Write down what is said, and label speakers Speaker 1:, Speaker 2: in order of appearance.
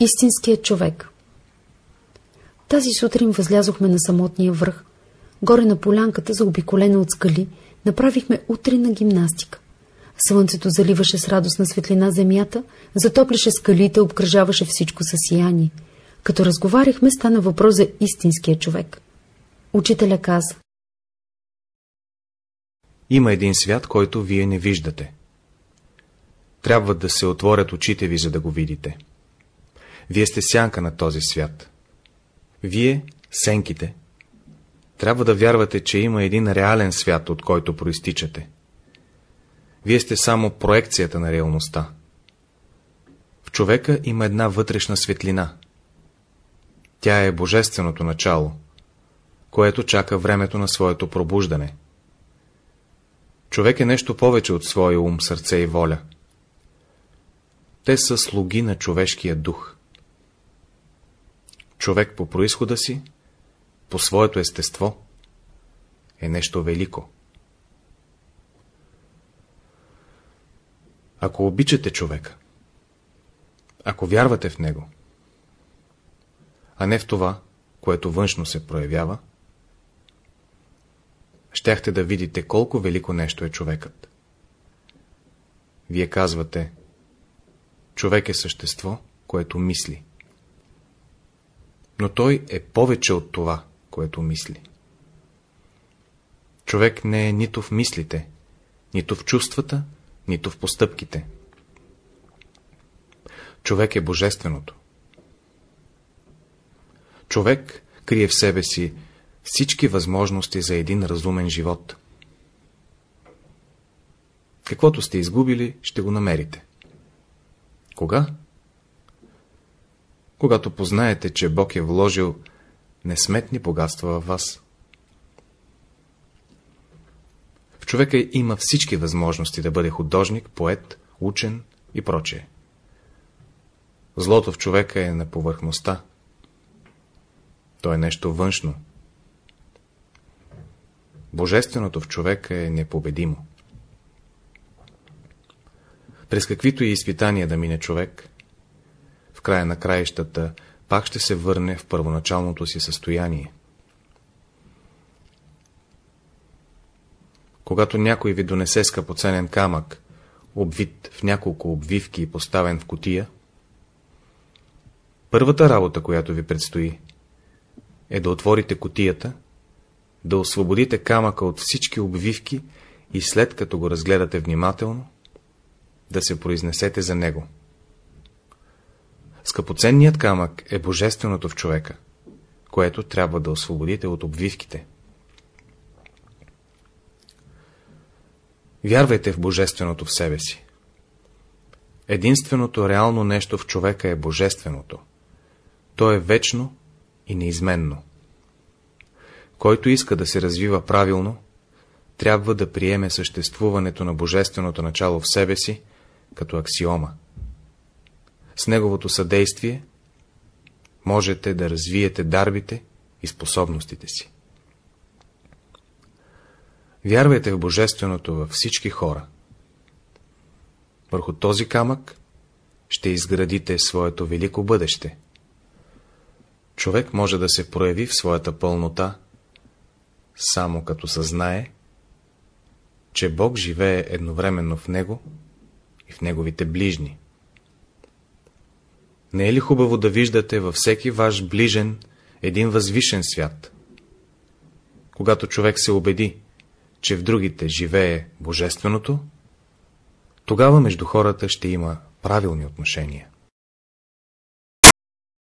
Speaker 1: Истинският човек Тази сутрин възлязохме на самотния връх. Горе на полянката, заобиколена от скали, направихме утрина гимнастика. Слънцето заливаше с радостна светлина земята, затопляше скалите, обкръжаваше всичко със сияние. Като разговаряхме, стана въпрос за истинския човек. Учителя каза.
Speaker 2: Има един свят, който вие не виждате. Трябва да се отворят очите ви, за да го видите. Вие сте сянка на този свят. Вие, сенките, трябва да вярвате, че има един реален свят, от който проистичате. Вие сте само проекцията на реалността. В човека има една вътрешна светлина. Тя е божественото начало, което чака времето на своето пробуждане. Човек е нещо повече от своя ум, сърце и воля. Те са слуги на човешкия дух. Човек по происхода си, по своето естество, е нещо велико. Ако обичате човека, ако вярвате в него, а не в това, което външно се проявява, щяхте да видите колко велико нещо е човекът. Вие казвате, човек е същество, което мисли. Но той е повече от това, което мисли. Човек не е нито в мислите, нито в чувствата, нито в постъпките. Човек е божественото. Човек крие в себе си всички възможности за един разумен живот. Каквото сте изгубили, ще го намерите. Кога? Когато познаете, че Бог е вложил несметни богатства във вас. В човека има всички възможности да бъде художник, поет, учен и прочее. Злото в човека е на повърхността. То е нещо външно. Божественото в човека е непобедимо. През каквито и изпитания да мине човек, края на краищата пак ще се върне в първоначалното си състояние. Когато някой ви донесе скъпоценен камък, обвит в няколко обвивки и поставен в котия, първата работа, която ви предстои, е да отворите котията, да освободите камъка от всички обвивки и след като го разгледате внимателно, да се произнесете за него. Скъпоценният камък е божественото в човека, което трябва да освободите от обвивките. Вярвайте в божественото в себе си. Единственото реално нещо в човека е божественото. То е вечно и неизменно. Който иска да се развива правилно, трябва да приеме съществуването на божественото начало в себе си като аксиома. С неговото съдействие можете да развиете дарбите и способностите си. Вярвайте в Божественото във всички хора. Върху този камък ще изградите своето велико бъдеще. Човек може да се прояви в своята пълнота, само като съзнае, че Бог живее едновременно в него и в неговите ближни. Не е ли хубаво да виждате във всеки ваш ближен един възвишен свят? Когато човек се убеди, че в другите живее Божественото, тогава между хората ще има правилни отношения.